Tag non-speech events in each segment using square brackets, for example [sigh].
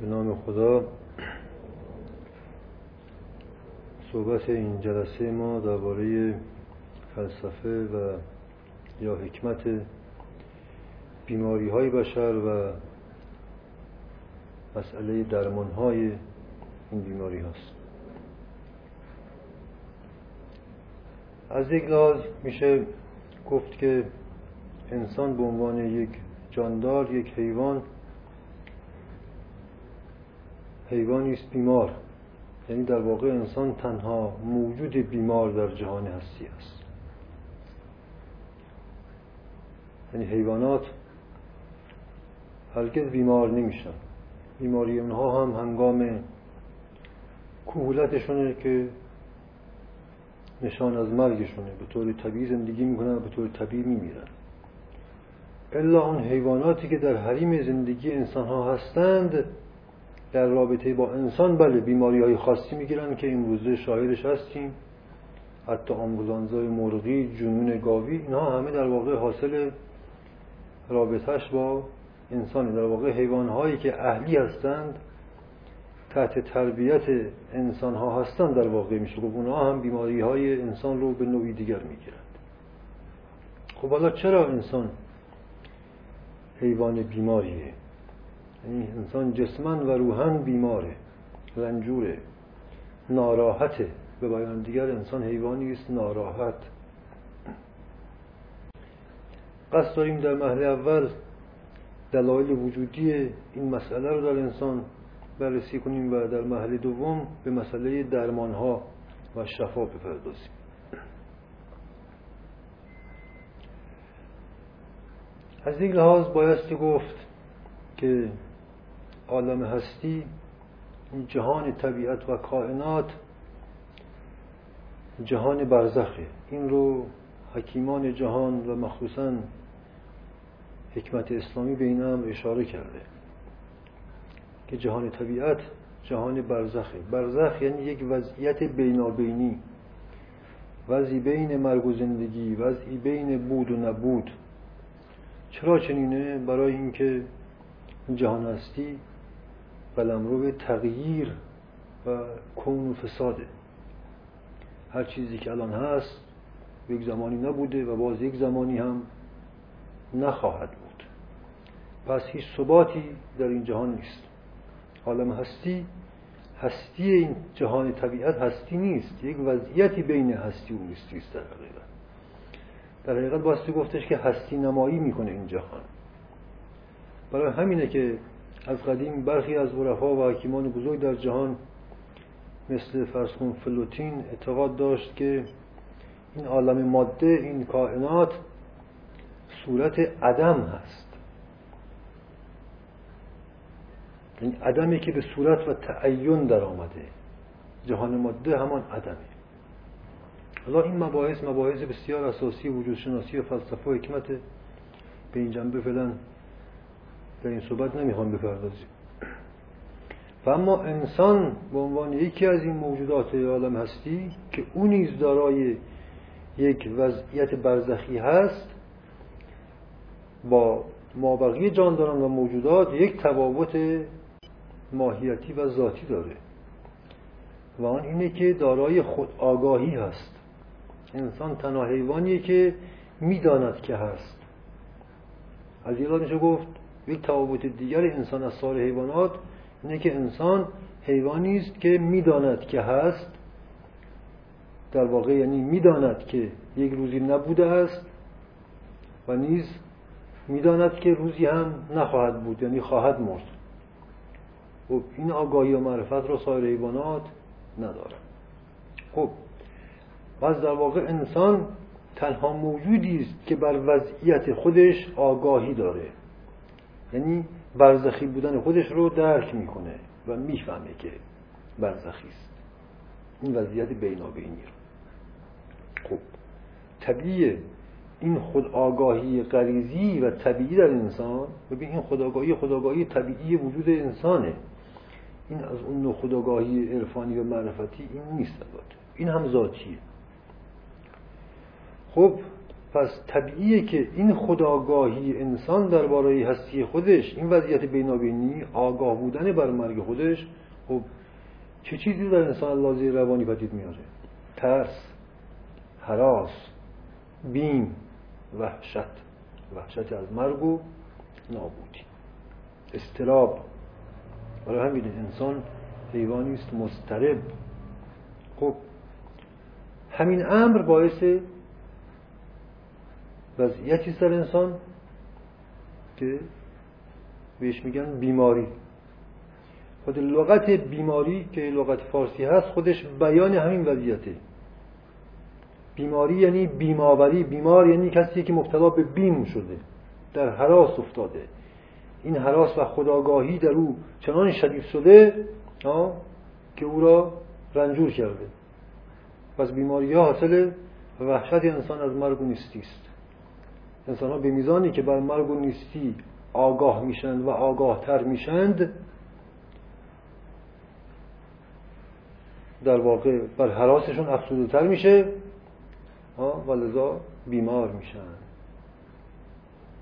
به نام خدا. صحبت این جلسه ما درباره فلسفه و یا حکمت بیماری های بشر و مسئله درمان های این بیماری هاست. از یک لحاظ میشه گفت که انسان به عنوان یک جاندار یک حیوان حیوانی است بیمار. یعنی در واقع انسان تنها موجود بیمار در جهان هستی است. یعنی حیوانات هرگز بیمار نمیشن. بیماری اونها هم هنگام کهولتشونه که نشان از مرگشونه. به طور طبیعی زندگی می‌کنن به طور طبیعی میمیرن. الا اون حیواناتی که در حریم زندگی انسان ها هستند در رابطه با انسان بله بیماری های خاصی می‌گیرن که این روزه شاهدش هستیم. حتی آمبولانزای مرغی جنون گاوی اینها همه در واقع حاصل رابطهش با انسانی در واقع حیوان هایی که اهلی هستند تحت تربیت انسان ها هستند در واقع میشه گفت. اونها هم بیماری های انسان رو به نوعی دیگر می‌گیرند. خب حالا چرا انسان حیوان بیماریه؟ یعنی انسان جسمن و روحن بیماره رنجوره ناراحته. به بیان دیگر انسان حیوانی است ناراحت. قصد داریم در محل اول دلایل وجودی این مسئله رو در انسان بررسی کنیم و در محل دوم به مسئله درمان ها و شفا بپردازیم. از این لحاظ بایستی گفت که عالم هستی این جهان طبیعت و کائنات جهان برزخه. این رو حکیمان جهان و مخصوصا حکمت اسلامی به این هم اشاره کرده که جهان طبیعت جهان برزخه. برزخ یعنی یک وضعیت بینابینی. وضعی بین مرگ و زندگی وضعی بین بود و نبود. چرا چنینه؟ برای اینکه جهان هستی قلمرو به تغییر و کون و فساده. هر چیزی که الان هست یک زمانی نبوده و باز یک زمانی هم نخواهد بود. پس هیچ ثباتی در این جهان نیست. عالم هستی هستی این جهان طبیعت هستی نیست. یک وضعیتی بین هستی و نیستی است در حقیقت. در حقیقت باستی گفتش که هستی نمایی می‌کنه این جهان. برای همینه که از قدیم برخی از عرفا و حکیمان بزرگ در جهان مثل فرسخون فلوتین اعتقاد داشت که این عالم ماده این کائنات صورت عدم هست. این عدمی که به صورت و تعین در آمده. جهان ماده همان عدمه. حالا این مباحث مباحث بسیار اساسی وجود شناسی و فلسفه و حکمت به این جنبه فعلا در این صحبت نمی‌خوام بپردازیم. و اما انسان به عنوان یکی از این موجودات عالم هستی که او نیز دارای یک وضعیت برزخی هست با مابقی جانداران و موجودات یک تفاوت ماهیتی و ذاتی داره. و آن اینه که دارای خود آگاهی هست. انسان تنها حیوانیه که می‌داند که هست. از این میشه گفت یک تفاوت دیگر انسان از سایر حیوانات اینه که انسان حیوانی است که می‌داند که هست. در واقع یعنی می‌داند که یک روزی نبوده است و نیز می‌داند که روزی هم نخواهد بود یعنی خواهد مرد. خب این آگاهی و معرفت را سایر حیوانات ندارد خب پس در واقع انسان تنها موجودی است که بر وضعیت خودش آگاهی داره. یعنی برزخی بودن خودش رو درک می‌کنه و می‌فهمه که برزخی است. این وضعیت بینابینی رو خب طبیعی این خود آگاهی غریزی و طبیعی در انسان ببین این خداگاهی خداگاهی طبیعی وجود انسانه. این از اون نوع خداگاهی عرفانی و معرفتی این نیست البته. این هم ذاتیه. خب پس طبیعیه که این خداگاهی انسان درباره هستی خودش این وضعیت بینابینی آگاه بودن بر مرگ خودش خب چه چیزی در انسان لازی روانی پدید میاره؟ ترس حراس بیم وحشت. وحشت از مرگ و نابودی. استراب. برای همین انسان حیوانی است مسترب خب همین امر باعث وضعیتی در انسان که بهش میگن بیماری. خود لغت بیماری که لغت فارسی هست خودش بیان همین وضعیته. بیماری یعنی بیماوری. بیمار یعنی کسی که مبتلا به بیم شده در حراس افتاده. این حراس و خداگاهی در او چنان شدید شده که او را رنجور کرده. پس بیماری ها حاصل وحشت انسان از مرگ و نیستی انسان ها به میزانی که بر مرگ و نیستی آگاه میشند و آگاه تر میشند در واقع بر حراسشون افسوده تر میشه و لذا بیمار میشن.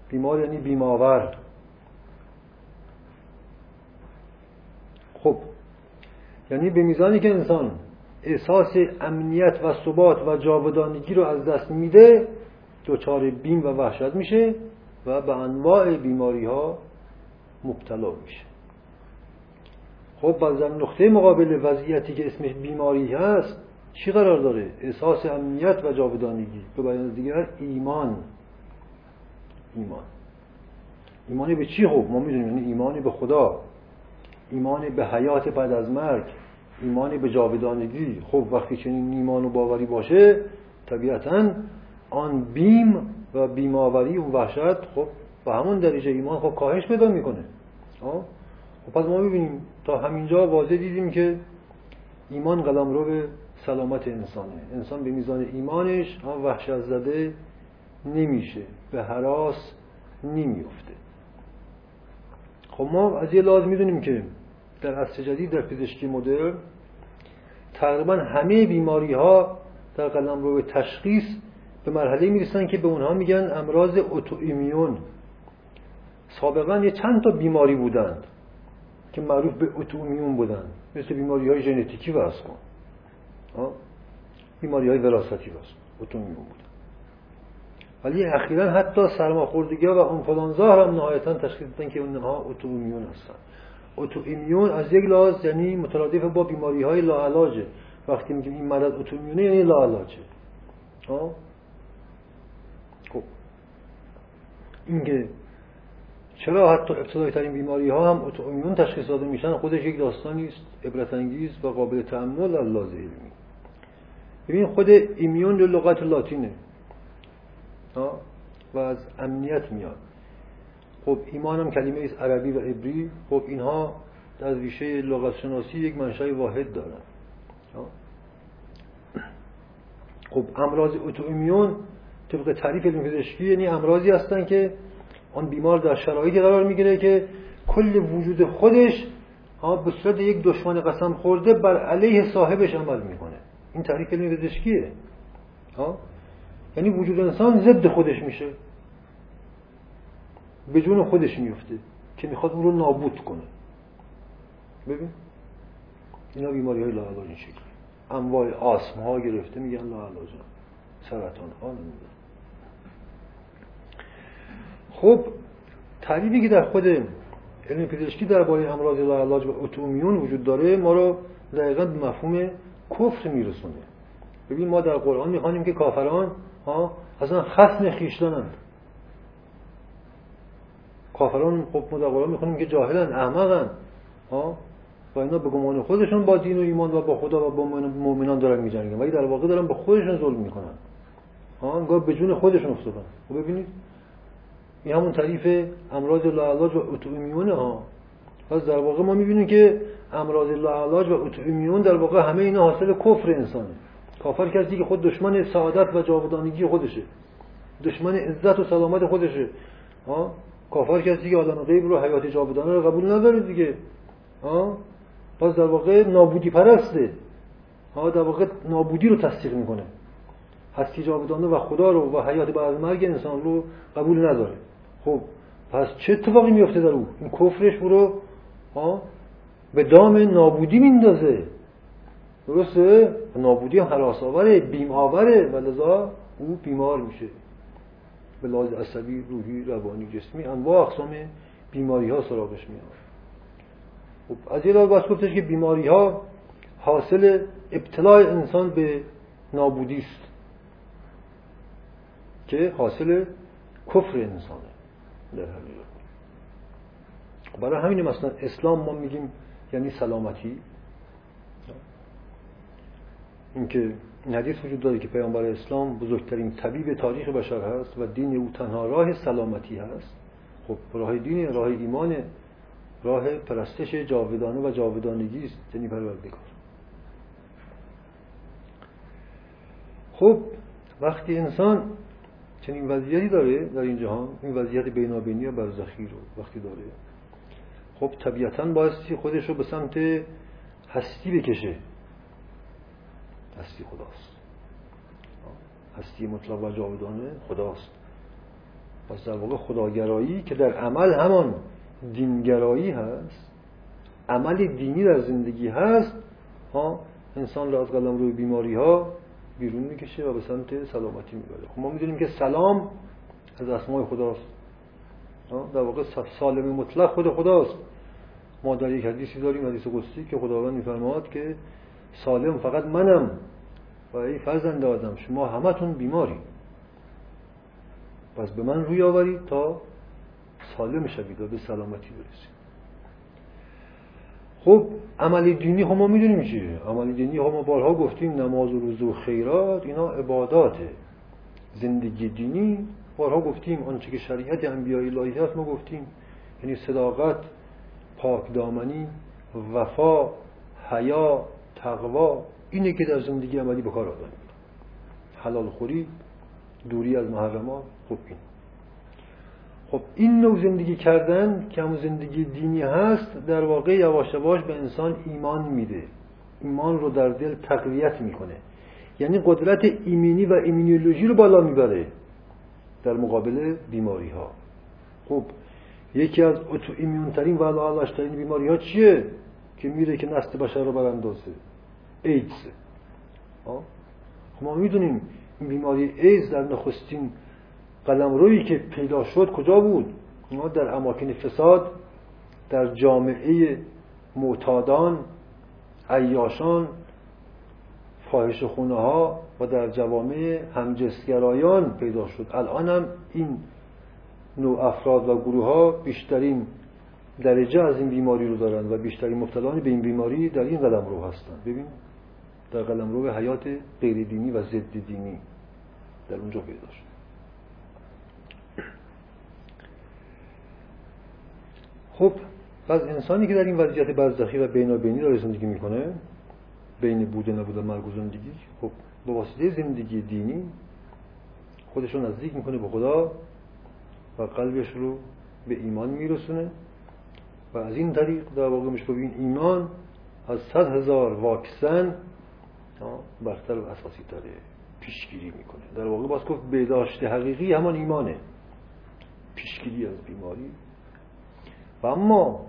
بیمار یعنی بیماور. خب یعنی به میزانی که انسان احساس امنیت و ثبات و جاودانگی رو از دست میده دچار بیم و وحشت میشه و به انواع بیماری ها مبتلا میشه. خب باز نقطه مقابل وضعیتی که اسمش بیماری هست چی قرار داره؟ احساس امنیت و جاودانگی. به بیان دیگر ایمان. ایمان. ایمانی به چی خب؟ ما می‌دونیم یعنی ایمانی به خدا. ایمانی به حیات بعد از مرگ. ایمانی به جاودانگی. خب وقتی چنین ایمان و باوری باشه طبیعتا آن بیم و بیماوری و وحشت خب به همون درجه ایمان خب کاهش پیدا می‌کنه. خب پس ما ببینیم تا همینجا واضح دیدیم که ایمان قلم رو به سلامت انسانه. انسان به میزان ایمانش وحشت زده نمیشه. به حراس نمیفته خب ما از یه لازم می‌دونیم که در عصر جدید در پزشکی مدرن تقریبا همه بیماری ها در قلم رو به تشخیص به مرحله می‌رسن که به اونها میگن امراض ایمیون سابقا یه چند تا بیماری بودند که معروف به ایمیون بودند. مثل بیماری های ژنتیکی واسه کن بیماری های وراثتی واسه ایمیون بودن ولی اخیرا حتی سرماخوردگی و انفلانزا هم نهایتا تشخیص دادن که اونها ایمیون هستن. ایمیون از یک لحاظ یعنی مترادف با بیماری های لاعلاجه. وقتی میگیم این مرض ایمیونه یعنی لاعلاجه خب اینکه چرا حتی ابتدایی ترین بیماری ها هم ایمیون تشخیص داده میشن خودش یک داستانی است عبرت انگیز و قابل تأمل از لحاظ علمی. ببین خود ایمیون لغت لاتینه. و از امنیت میاد. خب ایمان هم کلمه است عربی و عبری. خب اینها در ریشه لغت شناسی یک منشأ واحد دارن. خب امراض ایمیون طبق تعریف علم پزشکی یعنی امراضی هستن که آن بیمار در شرایطی قرار می‌گیره که کل وجود خودش به صورت یک دشمن قسم خورده بر علیه صاحبش عمل می‌کنه. این تعریف علم پزشکیه. یعنی وجود انسان ضد خودش میشه. به جون خودش میفته که می‌خواد اون رو نابود کنه. ببین. اینا بیماری های لاعلاج این شکلی انواع آسم ها گرفته میگن لاعلاج سرطان ها نمیدن خب تعریفی که در خود علم پزشکی درباره امراض لاعلاج و اتومیون وجود داره ما رو دقیقا به مفهوم کفر میرسونه. ببین ما در قرآن می‌خوانیم که کافران ها اصلا خصم خیشتنند. کافران خب ما در قرآن می‌خونیم که جاهلن احمقن ها و اینا به گمان خودشون با دین و ایمان و با خدا و با مؤمنان دارن میجنگن. ولی در واقع دارن به خودشون ظلم می‌کنن. ها انگار به جون خودشون افتادن. خب ببینید این همون تعریف امراض لاعلاج و اتومیون ها. پس در واقع ما می‌بینیم که امراض لاعلاج و اتومیون در واقع همه اینا حاصل کفر انسانه. کافر کسی که خود دشمن سعادت و جاودانگی خودشه. دشمن عزت و سلامت خودشه. ها؟ کافر کسی که عالم غیب رو حیات جاودانه رو قبول نداره دیگه. ها؟ پس در واقع نابودی پرسته. ها؟ در واقع نابودی رو تصدیق می‌کنه. هستی جاودانه و خدا رو و حیات بعد مرگ انسان رو قبول نداره. خب پس چه اتفاقی میفته در او؟ این کفرش رو به دام نابودی میندازه. درسته؟ نابودی هم حراس آوره بیم آوره و لذا او بیمار میشه. به لحاظ عصبی روحی روانی جسمی انواع اقسام بیماری ها سراغش میاد. خب از یه بس گفتش که بیماری ها حاصل ابتلاع انسان به نابودی است. که حاصل کفر انسانه. در حقیقت برای همین مثلا اسلام ما میگیم یعنی سلامتی. اینکه این حدیث وجود داره که پیامبر اسلام بزرگترین طبیب تاریخ بشر هست و دین او تنها راه سلامتی هست. خب راه دین راه ایمان راه پرستش جاودانه و جاودانگی است. یعنی پروردگار. خب وقتی انسان چنین وضعیتی داره در این جهان؟ این وضعیت بینابینی و برزخی رو وقتی داره. خب طبیعتا بایستی خودش رو به سمت هستی بکشه. هستی خداست. هستی مطلق و جاودانه خداست. پس در واقع خداگرایی که در عمل همان دینگرایی هست عمل دینی در زندگی هست ها انسان را از قلم روی بیماری ها بیرون می‌کشه و به سمت سلامتی می‌بره. خب ما می‌دونیم که سلام از اسمای خداست. در واقع سالم مطلق خود خداست. ما در یک حدیثی داریم حدیث قدسی که خداوند میفرماد که سالم فقط منم و ای فرزند آدم شما همتون بیماری. پس به من روی آورید تا سالم شوید و به سلامتی برسید. خب عمل دینی هم ما می‌دونیم چیه. عمل دینی هم ما بارها گفتیم نماز و روزه و خیرات اینا عباداته. زندگی دینی بارها گفتیم آنچه که شریعت انبیای الهی هست ما گفتیم. یعنی صداقت پاک دامنی وفا حیا تقوا اینه که در زندگی عملی به کار آدم حلال خوری دوری از محرمات خب این خب این نوع زندگی کردن که همون زندگی دینی هست در واقع یواش یواش به انسان ایمان میده. ایمان رو در دل تقویت می‌کنه. یعنی قدرت ایمنی و ایمونولوژی رو بالا می‌بره در مقابل بیماری ها خب یکی از اتو ایمیون ترین و ترین بیماری ها چیه؟ که میره که نسل بشر رو براندازه. ایدز. خب ما می‌دونیم این بیماری ایدز در نخستین قلم روی که پیدا شد کجا بود؟ ما در اماکن فساد در جامعه معتادان عیاشان فاحش خونه ها و در جوامع همجنسگرایان پیدا شد. الان هم این نوع افراد و گروه ها بیشترین درجه از این بیماری رو دارن و بیشترین مبتلان به این بیماری در این قلم رو هستن. ببین در قلم رو حیات غیر دینی و ضد دینی در اونجا پیدا شد. خب پس انسانی که در این وضعیت برزخی و بینابینی داره زندگی می‌کنه بین بوده نبوده مرگ و زندگی خب با واسطه زندگی دینی خودش رو نزدیک می‌کنه به خدا و قلبش رو به ایمان میرسونه و از این طریق در واقع میشه این ایمان از صد هزار واکسن برتر و اساسی تره پیشگیری می‌کنه. در واقع باز گفت بهداشت حقیقی همان ایمانه. پیشگیری از بیماری و اما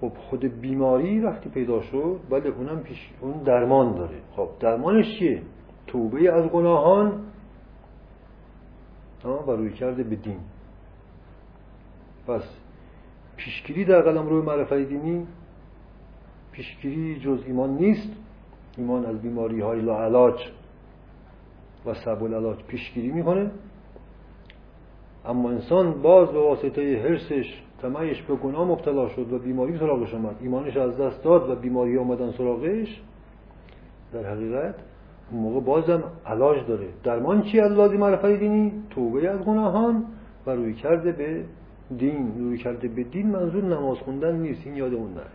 خب خود بیماری وقتی پیدا شد بله اونم پیش اون درمان داره. خب درمانش چیه؟ توبه از گناهان و روی کرده به دین. پس پیشگیری در قلم روی معرفت دینی پیشگیری جز ایمان نیست. ایمان از بیماری های لاعلاج و سب العلاج پیشگیری می‌کنه. اما انسان باز به واسطه حرسش تمایش به گناه مبتلا شد و بیماری سراغش آمد. ایمانش از دست داد و بیماری آمدن سراغش در حقیقت اون موقع بازم علاج داره. درمان چی از لازم معرفت دینی توبه از گناهان و روی کرده به دین. روی کرده به دین منظور نماز خوندن نیست. این یادمون نره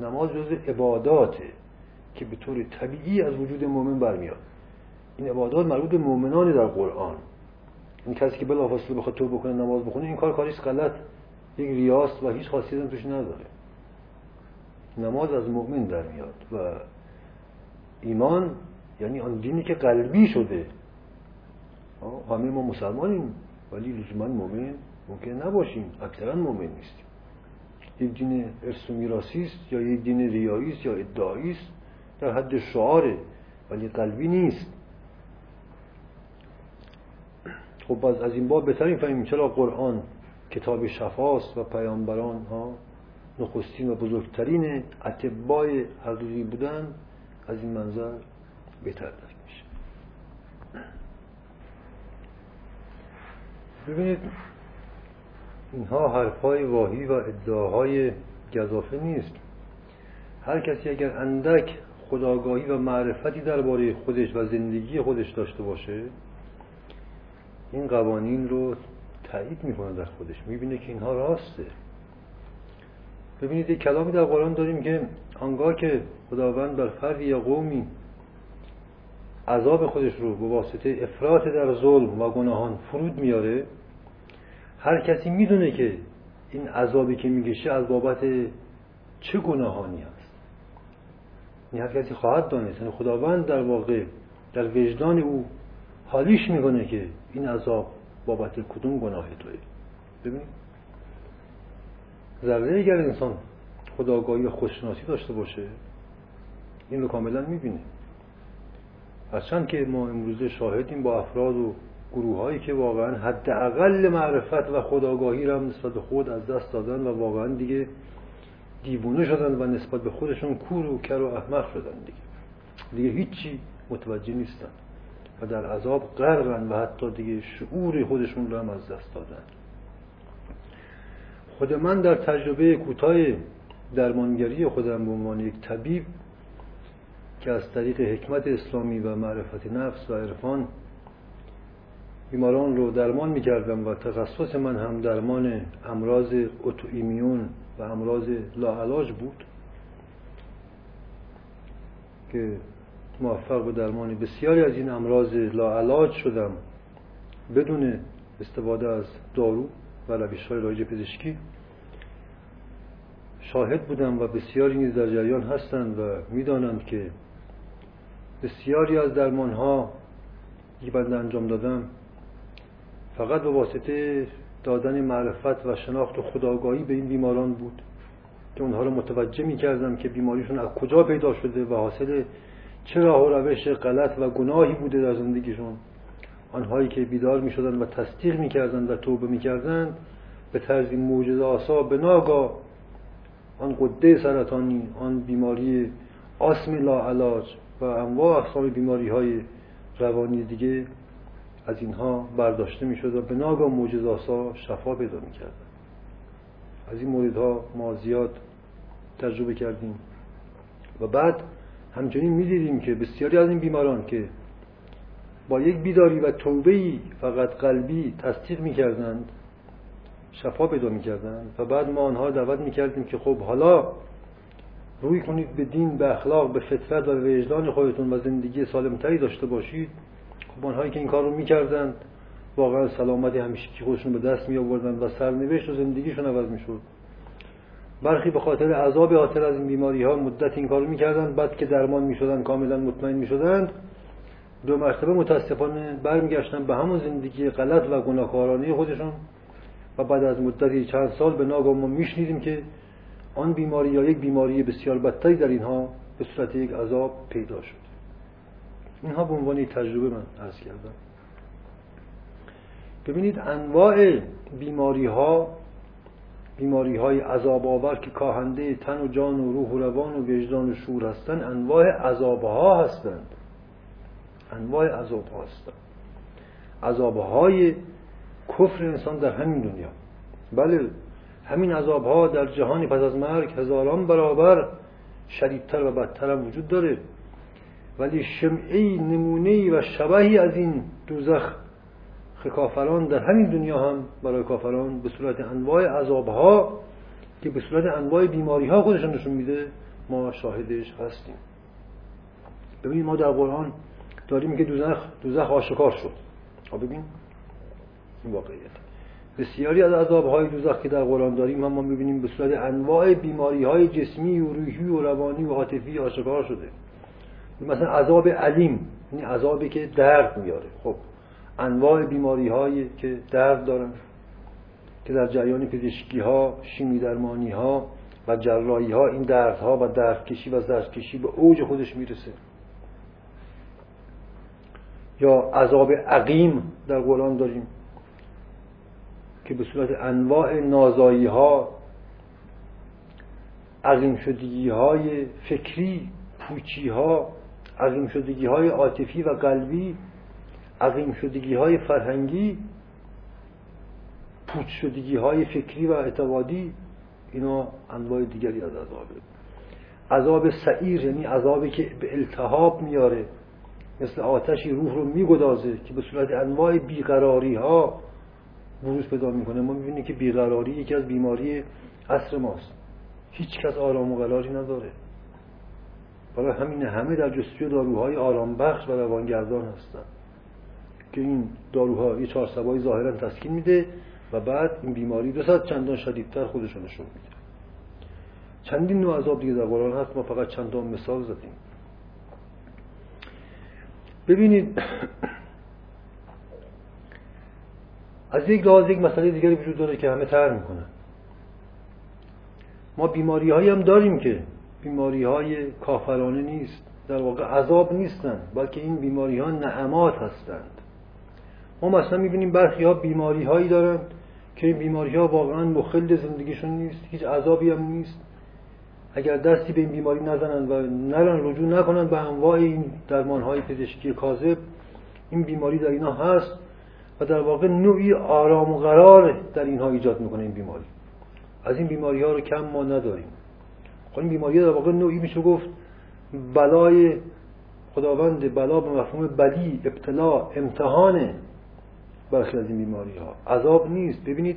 نماز جز عباداته که به طور طبیعی از وجود مؤمن برمیاد. این عبادات مربوط به مؤمنان در قرآن. این کسی که بلافاصله بخواد تو بکنه نماز بخونه این کار کاریش غلط. یک ریاست و هیچ خاصیت هم توش نداره. نماز از مؤمن در میاد و ایمان یعنی آن دینی که قلبی شده. همه ما مسلمانیم ولی لزوما مؤمن ممکن نباشیم. اکثرا مؤمن نیستیم. یک دین ارث و است یا یک دین ریایی است یا ادعایی است در حد شعاره ولی قلبی نیست. خب از این باب بهتر می‌فهمیم چرا قرآن کتاب شفاست و پیامبران ها نخستین و بزرگترین اتباع حقیقی بودن از این منظر بهتر درک میشه. ببینید اینها حرفهای واهی و ادعاهای گذافه نیست. هر کسی اگر اندک خداگاهی و معرفتی درباره خودش و زندگی خودش داشته باشه این قوانین رو تایید می‌کنه در خودش. می‌بینه که اینها راسته. ببینید یک کلامی در قرآن داریم که آنگاه که خداوند بر فردی یا قومی عذاب خودش رو به واسطه افراط در ظلم و گناهان فرود میاره هر کسی می‌دونه که این عذابی که میگشه از بابت چه گناهانی هست این هر کسی خواهد دانست. یعنی خداوند در واقع در وجدان او حالیش می‌کنه که این عذاب بابت کدوم گناه توی ببینید ذره اگر انسان خداگاهی و خوششناسی داشته باشه این رو کاملا می‌بینه. هرچند که ما امروزه شاهدیم با افراد و گروه هایی که واقعا حداقل معرفت و خداگاهی را نسبت به خود از دست دادن و واقعا دیگه دیوونه شدن و نسبت به خودشون کور و کر و احمق شدن دیگه. دیگه هیچی متوجه نیستن. و در عذاب غرقن و حتی دیگه شعور خودشون رو هم از دست دادن. خود من در تجربه کوتاه درمانگری خودم به عنوان یک طبیب که از طریق حکمت اسلامی و معرفت نفس و عرفان بیماران رو درمان می‌کردم و تخصص من هم درمان امراض ایمیون و امراض لاعلاج بود که موفق به درمان بسیاری از این امراض لاعلاج شدم. بدون استفاده از دارو و روش های رایج پزشکی شاهد بودم و بسیاری نیز در جریان هستند و می‌دانند که بسیاری از درمان ها بنده انجام دادم فقط به واسطه دادن معرفت و شناخت و خداگاهی به این بیماران بود که اونها رو متوجه می کردم که بیماریشون از کجا پیدا شده و حاصل چه راه و روش غلط و گناهی بوده در زندگیشون آنهایی که بیدار می شدن و تصدیق می کردن و توبه می کردن به طرز موجزه آسا به ناگاه آن قده سرطانی آن بیماری آسم لاعلاج و انواع اقسام بیماری های روانی دیگه از اینها برداشته می شد و به ناگاه موجزاسا شفا پیدا می کردن. از این موردها ما زیاد تجربه کردیم و بعد همچنین می دیدیم که بسیاری از این بیماران که با یک بیداری و توبهی فقط قلبی تصدیق می کردند شفا پیدا می کردند و بعد ما آنها دعوت می کردیم که خب حالا روی کنید به دین به اخلاق به فطرت و به وجدان خودتون و زندگی سالمتری داشته باشید. خب آنهایی که این کار رو می‌کردند واقعا سلامتی همیشه که خودشون به دست می آوردن و سرنوشت و زندگیشون عوض می‌شد. برخی به خاطر عذاب حاصل از این بیماری ها مدت این کار رو می‌کردن بعد که درمان می‌شدن کاملا مطمئن می‌شدند. دو مرتبه متاسفانه برمیگشتن به همون زندگی غلط و گناهکارانه خودشون و بعد از مدتی چند سال به ناگاه ما میشنیدیم که آن بیماری یا یک بیماری بسیار بدتری در اینها به صورت یک عذاب پیدا شد. اینها به عنوان تجربه من عرض کردم. ببینید انواع بیماری ها بیماری های عذاب آور که کاهنده تن و جان و روح و روان و وجدان و شور هستند انواع عذاب ها هستند. انواع عذاب ها هستند. عذاب های کفر انسان در همین دنیا. بله همین عذاب ها در جهانی پس از مرگ هزاران برابر شدیدتر و بدتر هم وجود داره. ولی شمعی نمونه و شبهی از این دوزخ کافران در همین دنیا هم برای کافران به صورت انواع عذاب ها که به صورت انواع بیماری ها خودشون نشون میده ما شاهدش هستیم. ببینید ما در قرآن داریم که دوزخ دوزخ آشکار شد. ببین. این واقعیت. بسیاری از عذاب های دوزخ که در قرآن داریم هم ما می‌بینیم به صورت انواع بیماری های جسمی و روحی و روانی و عاطفی آشکار شده. مثلا عذاب علیم یعنی عذابی که درد میاره. خب. انواع بیماری هایی که درد دارن که در جریان پزشکی ها شیمی درمانی ها و جراحی ها این دردها و دردکشی و زردکشی به اوج خودش می‌رسه. یا عذاب عقیم در قرآن داریم که به صورت انواع نازایی ها عظیم شدگی های فکری پوچی ها عظیم شدگی های عاطفی و قلبی عظیم شدگی های فرهنگی پوچ شدگی های فکری و اعتقادی اینا انواع دیگری از عذابه عذاب سعیر یعنی عذابی که به التهاب میاره مثل آتشی روح رو میگدازه که به صورت انواع بیقراری ها بروز پیدا می‌کنه. ما می‌بینیم که بیقراری یکی از بیماری عصر ماست. هیچ کس آرام و قراری نداره. برای همین همه در جستجوی داروهای آرام بخش و روانگردان هستن. که این داروها یه چهار سبایی ظاهرا تسکین میده و بعد این بیماری دو چندان شدیدتر خودشون نشون میده. چندین نوع عذاب دیگه در قرآن هست ما فقط چندان مثال زدیم. ببینید [clears throat] از یک لحاظ یک مسئله دیگری وجود داره که همه تر می‌کنن. ما بیماری هایی هم داریم که بیماری های کافرانه نیست در واقع عذاب نیستند بلکه این بیماری ها نعمات هستند ما مثلا می‌بینیم برخی ها بیماری هایی دارند که این بیماری ها واقعا مخل زندگیشون نیست هیچ عذابی هم نیست. اگر دستی به این بیماری نزنند و نرن رجوع نکنند به انواع این درمان های پزشکی کاذب این بیماری در اینا هست و در واقع نوعی آرام و قرار در اینها ایجاد می‌کنه این بیماری. از این بیماری ها رو کم ما نداریم. خب این بیماری در واقع نوعی میشه گفت بلای خداوند بلا به مفهوم بدی ابتلا امتحانه برخی از این بیماری ها عذاب نیست. ببینید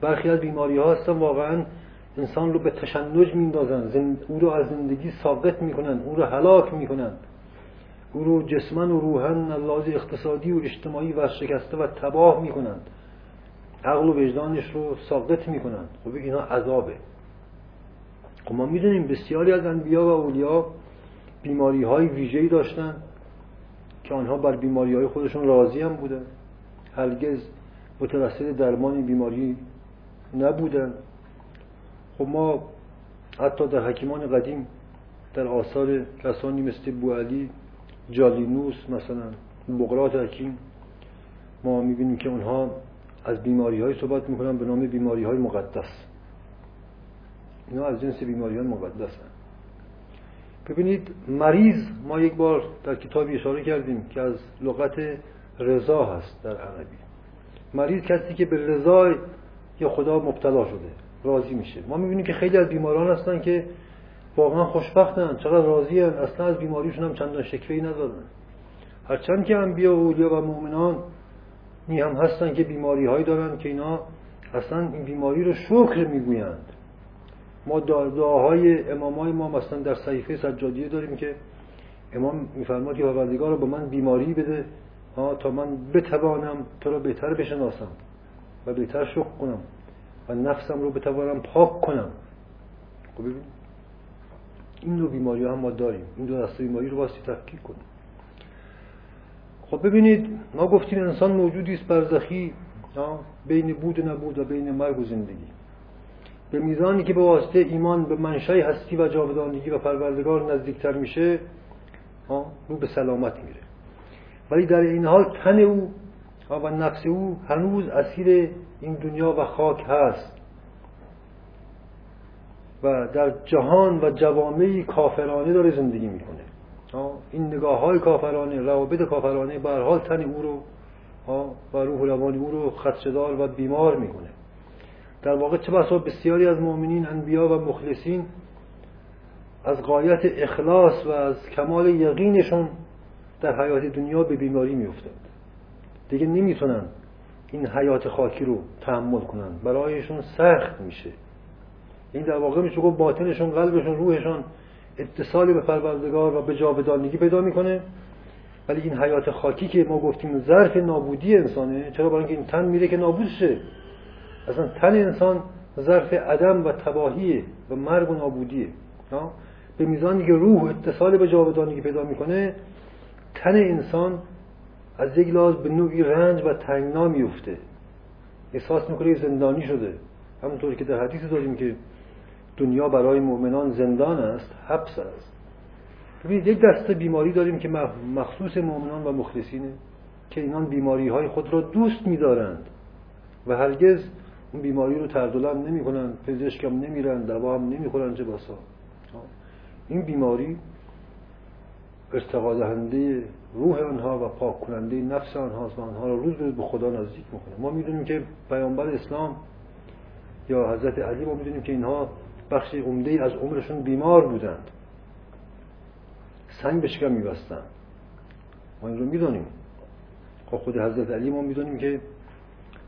برخی از بیماری ها هستن واقعا انسان رو به تشنج میندازن زند... او رو از زندگی ساقط می‌کنن او رو هلاک می‌کنن. او رو جسمن و روحن لحاظ اقتصادی و اجتماعی ورشکسته و تباه می‌کنند عقل و وجدانش رو ساقط می‌کنند خب اینا عذابه. خب ما می‌دونیم بسیاری از انبیا و اولیا بیماری های ویژه‌ای داشتن که آنها بر بیماری های خودشون راضی هم بودن. هرگز متوسط درمان بیماری نبودن. خب ما حتی در حکیمان قدیم در آثار کسانی مثل بوعلی جالینوس مثلا بقرات حکیم ما می‌بینیم که اونها از بیماری های صحبت می‌کنن به نام بیماری های مقدس. اینا از جنس بیماری های مقدس ببینید مریض ما یک بار در کتابی اشاره کردیم که از لغت رضا هست در عربی. مریض کسی که به رضای یه خدا مبتلا شده راضی میشه. ما می‌بینیم که خیلی از بیماران هستن که واقعا خوشبختن چقدر راضی هن. اصلا از بیماریشون هم چندان شکوهی ندارن هرچند که انبیا و اولیا و مؤمنان نی هم هستن که بیماری هایی دارن که اینا اصلا این بیماری رو شکر می‌گویند. ما دعاهای امامای ما مثلا در صحیفه سجادیه داریم که امام میفرماد که رو به من بیماری بده تا من بتوانم تو رو بهتر بشناسم و بهتر شکر کنم و نفسم رو بتوانم پاک کنم. خب این دو بیماری هم ما داریم. این دو دسته بیماری رو واسه تفکیک کنیم؟ خب ببینید ما گفتیم انسان موجودی است برزخی بین بود و نبود و بین مرگ و زندگی. به میزانی که به واسطه ایمان به منشای هستی و جاودانگی و پروردگار نزدیکتر میشه رو به سلامت میره. ولی در این حال تن او و نفس او هنوز اسیر این دنیا و خاک هست. و در جهان و جوامعی کافرانه داره زندگی می‌کنه. این نگاه های کافرانه روابط کافرانه به حال تن او رو و روح روانی او رو خدشدار و بیمار می‌کنه. در واقع چه بسا بسیاری از مؤمنین انبیا و مخلصین از قایت اخلاص و از کمال یقینشون در حیات دنیا به بیماری میفتند دیگه نمی‌تونن این حیات خاکی رو تحمل کنن. برایشون سخت میشه. این در واقع میشه گفت باطنشون قلبشون روحشون اتصالی به پروردگار و به جاودانگی پیدا می‌کنه. ولی این حیات خاکی که ما گفتیم ظرف نابودی انسانه چرا؟ برای اینکه این تن میره که نابود شه. اصلا تن انسان ظرف عدم و تباهی و مرگ و نابودیه. به میزانی که روح اتصال به جاودانگی پیدا می‌کنه تن انسان از یک لحاظ به نوعی رنج و تنگنا میفته. احساس می‌کنه زندانی شده. همونطوری که در حدیث داریم که دنیا برای مؤمنان زندان است حبس است. ببینید یک دسته بیماری داریم که مخصوص مؤمنان و مخلصینه که اینان بیماری های خود را دوست میدارند و هرگز اون بیماری رو تردلم نمی کنند پزشک هم نمیرن دوا هم نمی چه باسا این بیماری ارتقا روح آنها و پاک کننده نفس آنهاست و آنها را روز به روز به خدا نزدیک می‌کنه. ما می‌دونیم که پیامبر اسلام یا حضرت علی ما می‌دونیم که اینها بخشی عمده از عمرشون بیمار بودند. سنگ به شکم میبستند. ما این رو می‌دونیم خب خود حضرت علی ما می‌دونیم که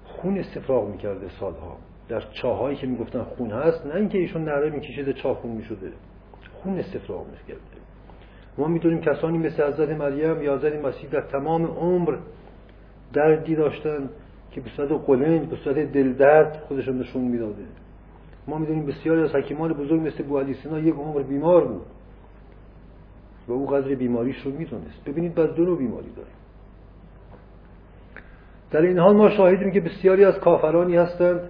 خون استفراغ می‌کرده سالها. در چاهایی که می‌گفتن خون هست نه اینکه ایشون نره میکشیده چاه خون می‌شده. خون استفراغ می‌کرده. ما می‌دونیم کسانی مثل حضرت مریم یا حضرت مسیح در تمام عمر دردی داشتن که به صورت قلنج به صورت دلدرد خودشون نشون می‌داده ما می‌دونیم بسیاری از حکیمان بزرگ مثل بو سینا یک عمر بیمار بود. و او قدر بیماریش رو می‌دونست. ببینید بعد دو نوع بیماری داریم در این حال ما شاهدیم که بسیاری از کافرانی هستند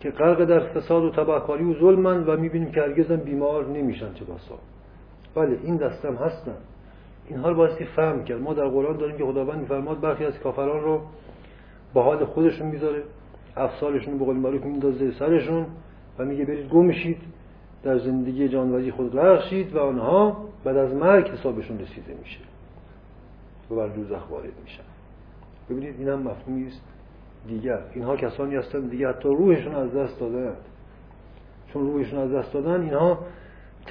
که غرق در فساد و تبهکاری و ظلمند و می‌بینیم که هرگز بیمار نمیشن چه بسا. بله این دستم هستن. اینها رو بایستی فهم کرد. ما در قرآن داریم که خداوند میفرماد برخی از کافران رو با حال خودشون می‌ذاره افسالشون به قول معروف میندازه سرشون و میگه برید گمشید در زندگی جانوری خود غرق و آنها بعد از مرگ حسابشون رسیده میشه و بر دوزخ وارد میشن. ببینید این مفهومی است دیگر. اینها کسانی هستن دیگه حتی روحشون از دست دادن چون روحشون از دست دادن اینها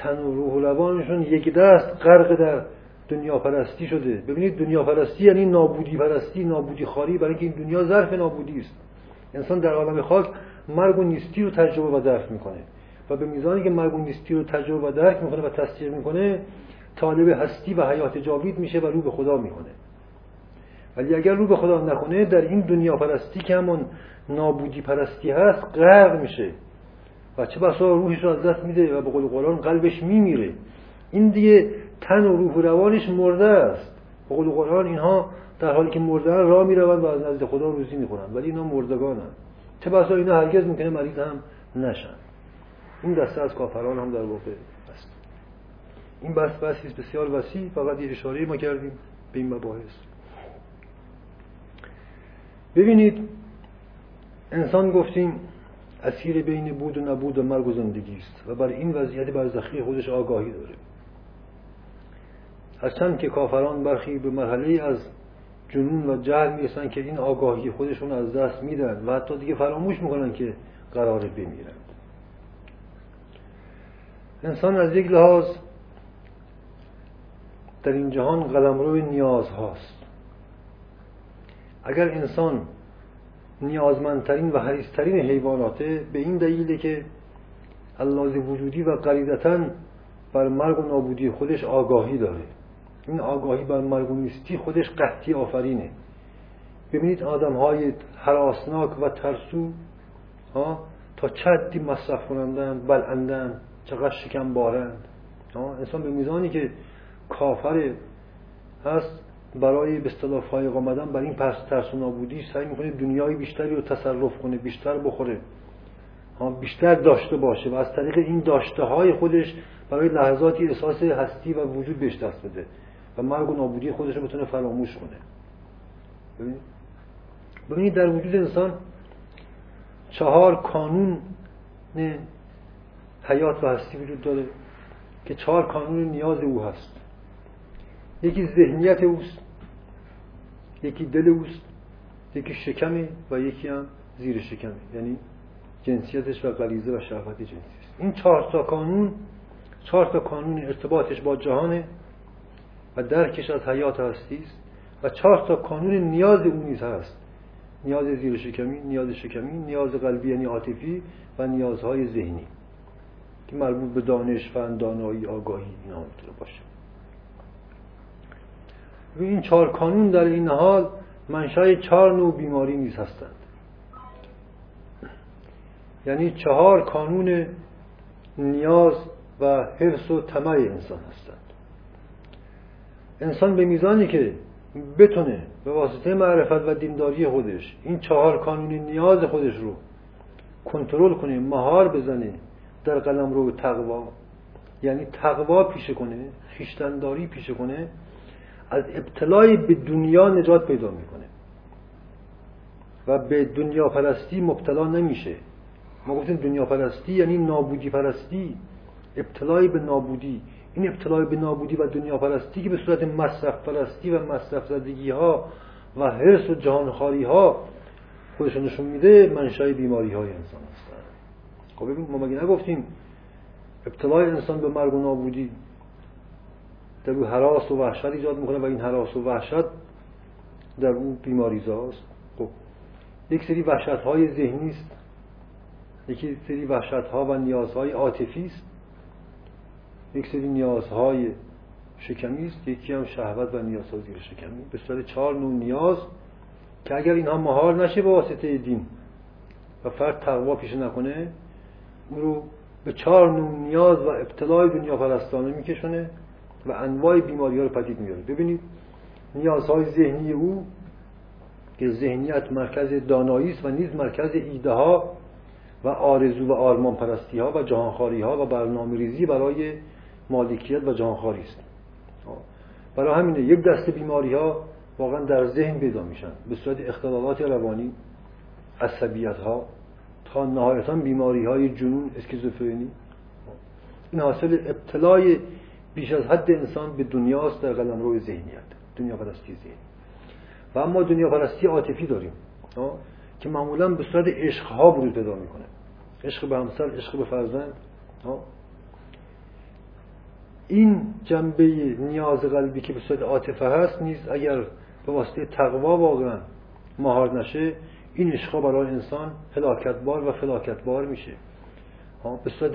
تن و روح و لبانشون یک دست غرق در دنیا پرستی شده. ببینید دنیا پرستی یعنی نابودی پرستی نابودی خاری برای اینکه این دنیا ظرف نابودی است. انسان در عالم خاک مرگ و نیستی رو تجربه و درک می‌کنه. و به میزانی که مرگ و نیستی رو تجربه و درک می‌کنه و تصدیق می‌کنه طالب هستی و حیات جاوید میشه و رو به خدا می‌کنه. ولی اگر رو به خدا نکنه در این دنیا پرستی که همون نابودی پرستی هست غرق میشه. و چه بسا روحش رو از دست میده و به قول قرآن قلبش میمیره. این دیگه تن و روح و روانش مرده است. به قول قرآن اینها در حالی که مردن راه می‌روند و از نزد خدا روزی می‌خورند. ولی اینا مردگانند چه بسا اینا هرگز ممکنه مریض هم نشن. این دسته از کافران هم در واقع است. این بحث بحثی بسیار وسیع. فقط یه اشاره ما کردیم به این مباحث. ببینید انسان گفتیم اسیر بین بود و نبود و مرگ و زندگی است. و بر این وضعیت برزخی خودش آگاهی داره. هرچند که کافران برخی به مرحله از جنون و جهل می‌رسن که این آگاهی خودشون از دست میدن و حتی دیگه فراموش می‌کنن که قرار بمیرند. انسان از یک لحاظ در این جهان قلمرو نیاز هاست. اگر انسان نیازمندترین و حریصترین حیواناته به این دلیله که اللاز وجودی و قریدتا بر مرگ و نابودی خودش آگاهی داره. این آگاهی بر مرگ و نیستی خودش قحطی آفرینه. ببینید آدم های حراسناک و ترسو ها تا چدی مصرف کنندن بلندن چقدر شکم بارند. انسان به میزانی که کافر هست برای به اصطلاح فایق آمدن بر این پس ترس و نابودی سعی می‌کنه دنیای بیشتری رو تصرف کنه بیشتر بخوره. بیشتر داشته باشه و از طریق این داشته های خودش برای لحظاتی احساس هستی و وجود بهش دست بده و مرگ و نابودی خودش رو بتونه فراموش کنه. ببینید؟ ببینید در وجود انسان چهار کانون حیات و هستی وجود داره که چهار کانون نیاز او هست. یکی ذهنیت اوست یکی دل اوست یکی شکمه و یکی هم زیر شکمه. یعنی جنسیتش و غریزه و شهوت جنسی است. این چهار تا کانون چهار تا کانون ارتباطش با جهانه و درکش از حیات هستی است و چهار تا کانون نیاز او نیز هست. نیاز زیر شکمی نیاز شکمی نیاز قلبی یعنی عاطفی و نیازهای ذهنی که مربوط به دانش فن دانایی آگاهی اینا می‌تونه باشه. و این چهار کانون در این حال منشأ چهار نوع بیماری نیز هستند. یعنی چهار کانون نیاز و حرس و طمع انسان هستند. انسان به میزانی که بتونه به واسطه معرفت و دینداری خودش این چهار کانون نیاز خودش رو کنترل کنه مهار بزنه در قلم رو تقوا یعنی تقوا پیشه کنه خیشتنداری پیشه کنه از ابتلای به دنیا نجات پیدا می‌کنه. و به دنیا پرستی مبتلا نمیشه. ما گفتیم دنیا پرستی یعنی نابودی پرستی. ابتلای به نابودی. این ابتلای به نابودی و دنیا پرستی که به صورت مصرف پرستی و مصرف زدگی ها و حرس و جهانخواری ها خودشون نشون میده منشأ بیماری های انسان هستن خب ببین ما مگه نگفتیم ابتلای انسان به مرگ و نابودی در او حراس و وحشت ایجاد می‌کنه و این حراس و وحشت در او بیماری زاست. خب یک سری وحشت های ذهنی است. یکی سری وحشت ها و نیازهای عاطفی است. یک سری نیازهای شکمی است. یکی هم شهوت و نیازهای زیر شکمی. به صورت چهار نوع نیاز که اگر اینها مهار نشه به واسطه دین و فرد تقوا پیش نکنه اون رو به چهار نوع نیاز و ابتلای دنیا پرستانه میکشونه. و انواع بیماری ها رو پدید میاره ببینید نیازهای ذهنی او که ذهنیت مرکز دانایی است و نیز مرکز ایده ها و آرزو و آرمان پرستی ها و جهانخواری ها و برنامه ریزی برای مالکیت و جهانخواری است. برای همینه یک دسته بیماری ها واقعا در ذهن پیدا میشن. به صورت اختلالات روانی عصبیت ها تا نهایتا بیماری های جنون اسکیزوفرنی. این حاصل ابتلای بیش از حد انسان به دنیاست در قلم روی ذهنیت. دنیا پرستی ذهنی و اما دنیا پرستی عاطفی داریم. که معمولا به صورت عشق ها بروز پیدا می‌کنه. عشق به همسر عشق به فرزند. این جنبه نیاز قلبی که به صورت عاطفه هست نیست اگر به واسطه تقوا واقعا مهار نشه این عشق برای انسان بار و فلاکتبار میشه. به صورت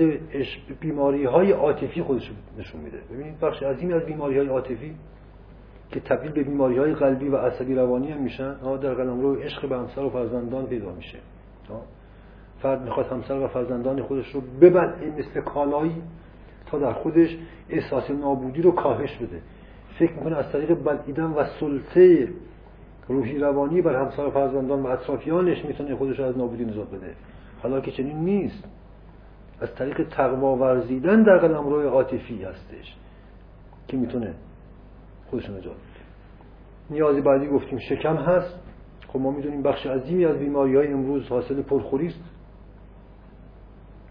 بیماری های عاطفی خودش نشون میده. ببینید بخش عظیمی از بیماری های عاطفی که تبدیل به بیماری های قلبی و عصبی روانی هم میشن در قلم رو عشق به همسر و فرزندان پیدا میشه. فرد می‌خواد همسر و فرزندان خودش رو ببلعه مثل کالایی تا در خودش احساس نابودی رو کاهش بده. فکر می‌کنه از طریق بلعیدن و سلطه روحی روانی بر همسر و فرزندان و اطرافیانش می‌تونه خودش رو از نابودی نجات بده. حالا که چنین نیست. از طریق تقوا ورزیدن در قلم روی عاطفی هستش که می‌تونه خودش نجات بده. نیازی بعدی گفتیم شکم هست. خب ما می‌دونیم بخش عظیمی از بیماری های امروز حاصل پرخوری است.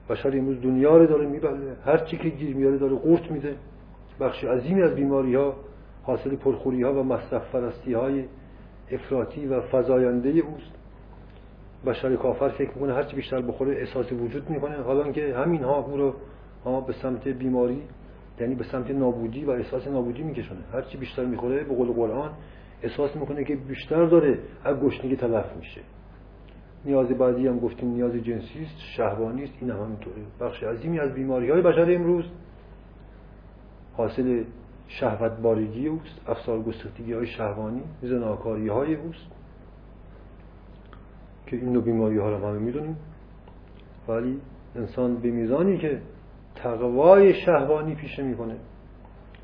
بشر امروز دنیا رو داره میبله. هر چی که گیر میاره داره قورت میده. بخش عظیمی از بیماری ها حاصل پرخوری ها و مصرف فرستی های افراطی و فضاینده اوست. بشر کافر فکر می‌کنه هرچی بیشتر بخوره احساس وجود می‌کنه. حالا که همین ها او رو به سمت بیماری یعنی به سمت نابودی و احساس نابودی میکشونه. هرچی بیشتر می‌خوره به قول قرآن احساس می‌کنه که بیشتر داره از گشنگی تلف میشه. نیاز بعدی هم گفتیم نیاز جنسی است شهوانی است این هم همینطوره بخش عظیمی از بیماری های بشر امروز حاصل شهوت بارگی اوست افسار گسترتگی های شهوانی زناکاری های اوست. که این نوع بیماری ها رو همه می‌دونیم. ولی انسان به میزانی که تقوای شهوانی پیشه می‌کنه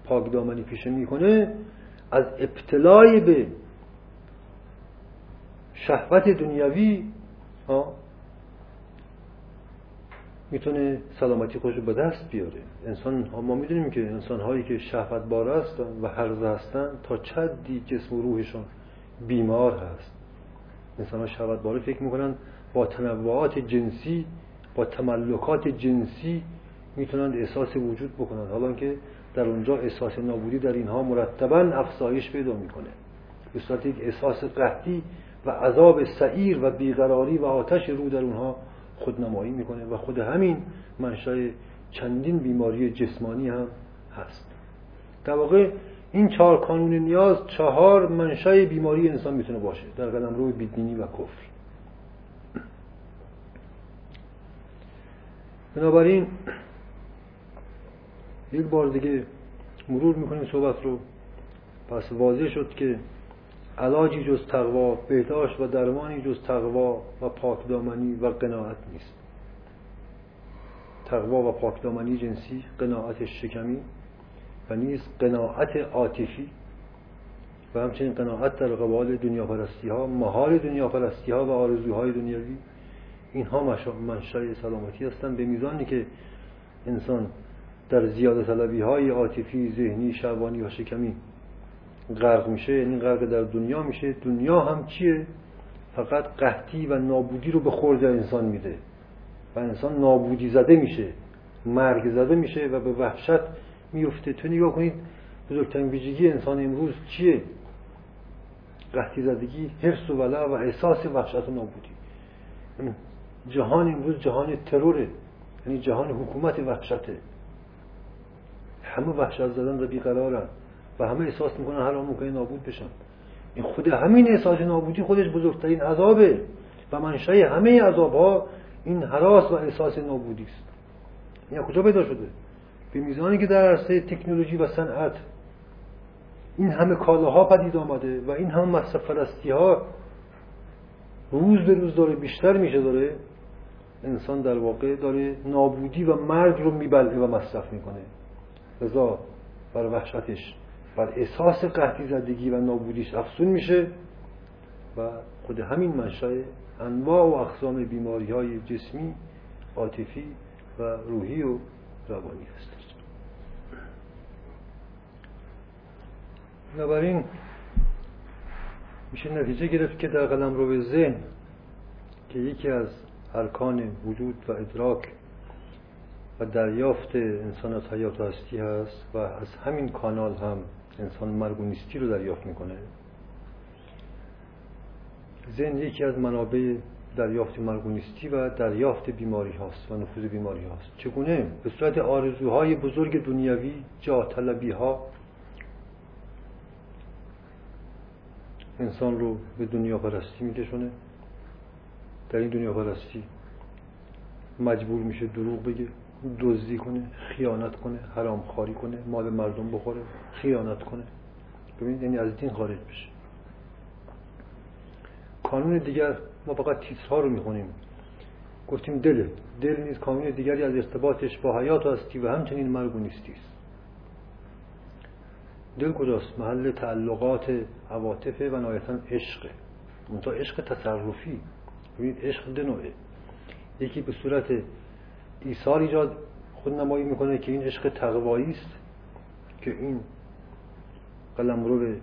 پاکدامنی پیشه می‌کنه از ابتلای به شهوت دنیوی می‌تونه سلامتی خودش رو به دست بیاره. انسان ما می‌دونیم که انسان هایی که شهوت بار هستن و هرزه هستن تا چدی جسم و روحشون بیمار هست. انسان ها شهوت فکر می‌کنن با تنوعات جنسی با تملکات جنسی می‌تونن احساس وجود بکنن. حالا که در اونجا احساس نابودی در اینها مرتبا افزایش پیدا می‌کنه. به صورت یک احساس قحطی و عذاب سعیر و بیقراری و آتش رو در اونها خودنمایی می‌کنه و خود همین منشأ چندین بیماری جسمانی هم هست. در واقع این چهار کانون نیاز چهار منشأ بیماری انسان می‌تونه باشه در قلم روی بیدینی و کفر. بنابراین یک بار دیگه مرور می‌کنیم صحبت رو. پس واضح شد که علاجی جز تقوا بهداشت و درمانی جز تقوا و پاکدامنی و قناعت نیست. تقوا و پاکدامنی جنسی قناعت شکمی. و نیز قناعت عاطفی و همچنین قناعت در قبال دنیا پرستی ها مهار دنیا پرستی ها و آرزوهای دنیوی اینها منشأ سلامتی هستند. به میزانی که انسان در زیاده طلبی های عاطفی ذهنی شعبانی و شکمی غرق میشه یعنی غرق در دنیا میشه. دنیا هم چیه؟ فقط قحطی و نابودی رو به خورد انسان میده و انسان نابودی زده میشه مرگ زده میشه و به وحشت میفته. تو نگاه کنید بزرگترین ویژگی انسان امروز چیه؟ قحطی زدگی حرس و ولع و احساس وحشت و نابودی. جهان امروز جهان تروره. یعنی جهان حکومت وحشته. همه وحشت زدن و بیقرارن و همه احساس می‌کنن هر ممکنه نابود بشن. این خود همین احساس نابودی خودش بزرگترین عذابه. و منشأ همه عذاب ها این حراس و احساس نابودی است. این کجا پیدا شده؟ به میزانی که در عرصه تکنولوژی و صنعت این همه کالاها پدید آمده و این همه مصرف فرستی ها روز به روز داره بیشتر میشه داره انسان در واقع داره نابودی و مرگ رو میبلعه و مصرف می‌کنه. رضا بر وحشتش بر احساس قحطی زدگی و نابودیش افزون میشه و خود همین منشأ انواع و اقسام بیماری های جسمی عاطفی و روحی و روانی هست. بنابراین میشه نتیجه گرفت که در قلم رو ذهن که یکی از ارکان وجود و ادراک و دریافت انسان از حیات و هستی هست و از همین کانال هم انسان مرگونیستی رو دریافت می‌کنه. ذهن یکی از منابع دریافت مرگونیستی و دریافت بیماری هاست و نفوذ بیماری هاست. چگونه؟ به صورت آرزوهای بزرگ دنیوی جا طلبی ها انسان رو به دنیا پرستی میکشونه. در این دنیا پرستی مجبور میشه دروغ بگه دزدی کنه خیانت کنه حرام خاری کنه مال مردم بخوره خیانت کنه. ببینید یعنی از دین خارج بشه کانون دیگر ما فقط تیترها رو می‌خونیم. گفتیم دل دل نیز کانون دیگری از ارتباطش با حیات هستی و همچنین مرگ و است. دل کجاست؟ محل تعلقات عواطفه و نهایتا عشقه منتها عشق تصرفی. ببینید عشق دو یکی به صورت ایثار ایجاد خود نمایی می‌کنه که این عشق تقوایی است که این قلم رو به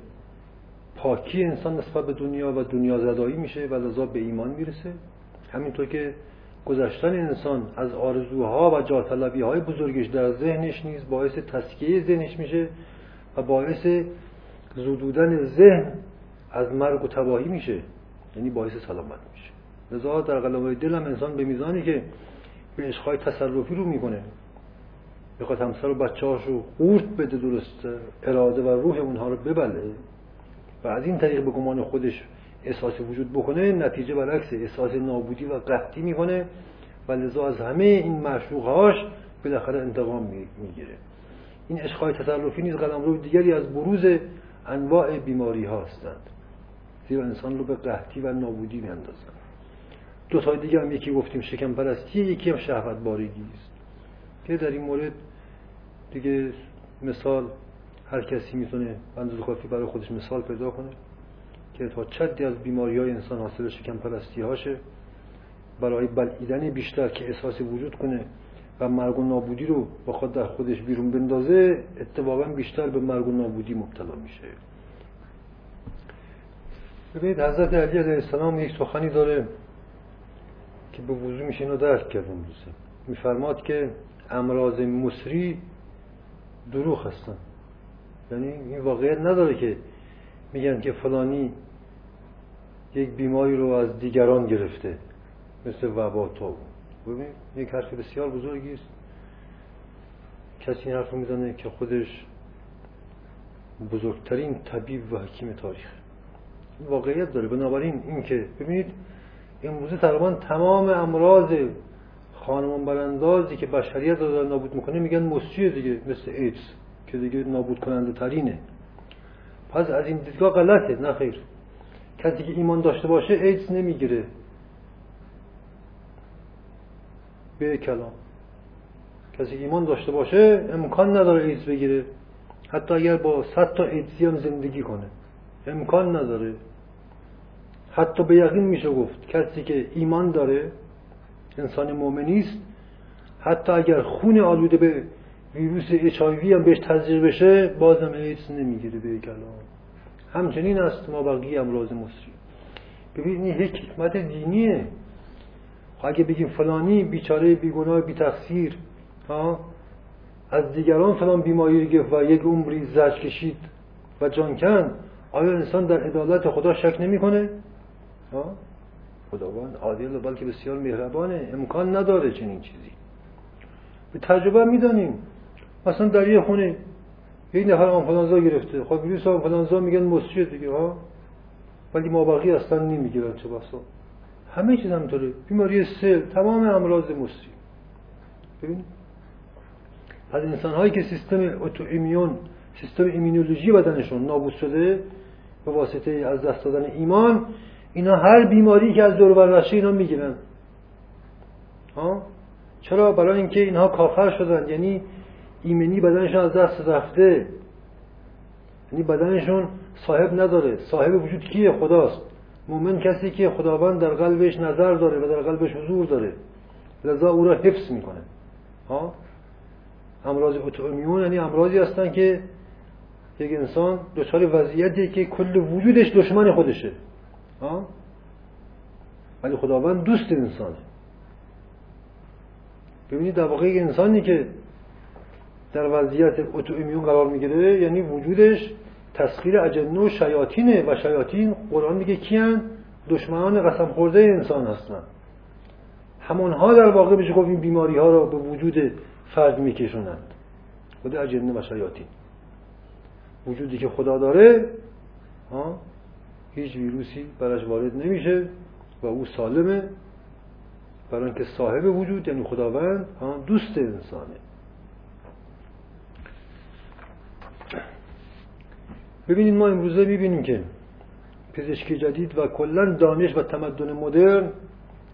پاکی انسان نسبت به دنیا و دنیا زدایی میشه و لذا به ایمان می‌رسه. همینطور که گذشتن انسان از آرزوها و جاطلبی های بزرگش در ذهنش نیز باعث تسکیه ذهنش میشه و باعث زدودن ذهن از مرگ و تباهی میشه. یعنی باعث سلامت میشه. لذا در قلمه دل هم انسان به میزانی که به عشقهای تصرفی رو می‌کنه. بخواد همسر و بچه رو قورت بده درست اراده و روح اونها رو ببله و از این طریق به گمان خودش احساس وجود بکنه نتیجه برعکس احساس نابودی و قحطی می‌کنه و لذا از همه این معشوقهاش بالاخره انتقام می‌گیره. این عشقهای تصرفی نیز قدم روی دیگری از بروز انواع بیماری ها هستند. زیرا انسان رو به قحطی و نابودی میاندازند. دو تا دیگه هم یکی گفتیم شکم پرستی یکی هم شهوت بارگی است. که در این مورد دیگه مثال هر کسی می‌تونه اندازه کافی برای خودش مثال پیدا کنه که تا چدی از بیماری های انسان حاصل شکم پرستی هاشه برای بلعیدن بیشتر که احساس وجود کنه و مرگ و نابودی رو با خود در خودش بیرون بندازه اتفاقا بیشتر به مرگ و نابودی مبتلا میشه. ببینید حضرت علی علیه السلام یک سخنی داره که به وضوع میشه اینو درک کرد امروزه میفرماد که امراض مصری دروغ هستن. یعنی این واقعیت نداره که میگن که فلانی یک بیماری رو از دیگران گرفته مثل وبا تا ببین یک حرف بسیار بزرگی است. کسی این حرف رو می‌زنه که خودش بزرگترین طبیب و حکیم تاریخ. واقعیت داره. بنابراین این که ببینید امروزه تقریبا تمام امراض خانمان براندازی که بشریت رو داره نابود می‌کنه میگن مصریه دیگه مثل ایدز که دیگه نابود کننده ترینه. پس از این دیدگاه غلطه نه خیر. کسی که ایمان داشته باشه ایدز نمی‌گیره. به کلام. کسی ایمان داشته باشه امکان نداره ایدز بگیره. حتی اگر با صد تا ایدزی هم زندگی کنه. امکان نداره. حتی به یقین میشه گفت کسی که ایمان داره انسان مؤمنی است حتی اگر خون آلوده به ویروس اچ هم بهش تزریق بشه بازم ایدز نمی‌گیره به کلام. همچنین است ما بقیه امراض مصری. ببینید این یک حکمت دینیه. اگه بگیم فلانی بیچاره بیگناه بی تقصیر از دیگران فلان بیماری گرفت و یک عمری زج کشید و جان کن آیا انسان در عدالت خدا شک نمی‌کنه؟ خداوند عادل بلکه بسیار مهربانه امکان نداره چنین چیزی. به تجربه می‌دانیم. مثلا در یه خونه یک نفر آنفلانزا گرفته. خب ویروس آنفلانزا میگن مصریه دیگه ها؟ ولی ما بقیه اصلا نمی‌گیرن چه بسا همه چیز همینطوره بیماری سل تمام امراض مصری. ببین. از انسان هایی که سیستم اوتو ایمیون سیستم ایمینولوژی بدنشون نابود شده به واسطه از دست دادن ایمان اینا هر بیماری که از دور برشه اینا می‌گیرن. ها؟ چرا؟ برای اینکه اینها کافر شدن. یعنی ایمنی بدنشون از دست رفته. یعنی بدنشون صاحب نداره. صاحب وجود کیه؟ خداست. مؤمن کسی که خداوند در قلبش نظر داره و در قلبش حضور داره لذا او را حفظ می‌کنه. ها؟ امراض اوتومیون یعنی امراضی هستن که یک انسان دچار وضعیتی که کل وجودش دشمن خودشه. ها؟ ولی خداوند دوست انسانه. ببینید در واقع انسانی که در وضعیت اوتومیون قرار می‌گیره یعنی وجودش تسخیر اجنه و شیاطینه و شیاطین قرآن میگه کیان؟ دشمنان قسم خورده انسان هستن. همونها در واقع بشه گفت این بیماری ها را به وجود فرد میکشونند خود اجنه و شیاطین. وجودی که خدا داره ها هیچ ویروسی برش وارد نمیشه و او سالمه. برای اینکه صاحب وجود یعنی خداوند دوست انسانه. ببینید ما امروزه می‌بینیم که پزشکی جدید و کلا دانش و تمدن مدرن